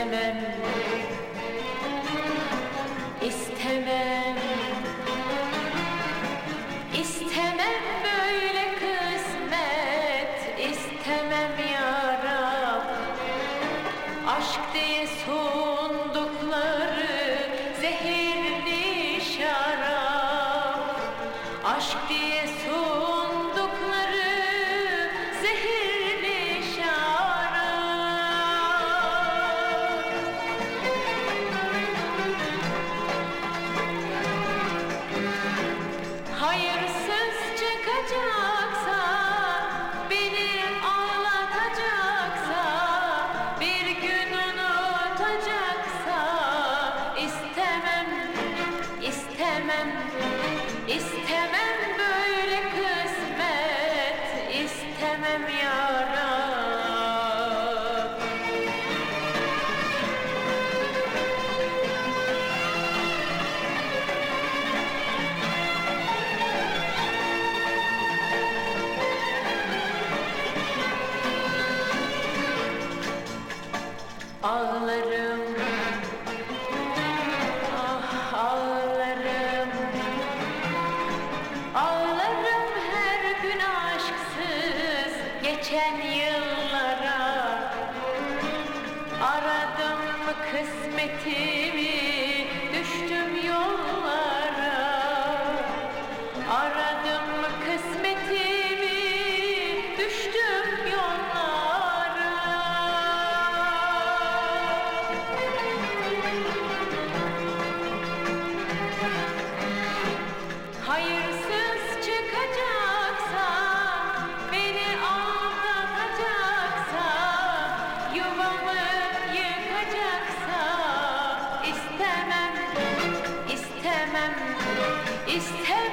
istemem. İstemem. İstemem böyle kısmet. İstemem ya Rab aşk diye sundukları zehirli şarap aşk diye 家。Ağlarım. Ah ağlarım. Ağlarım her gün aşksız Geçen yıllara. Aradım kısmetimi Düştüm yollara. Aradım kısmetimi Düştüm is terrible.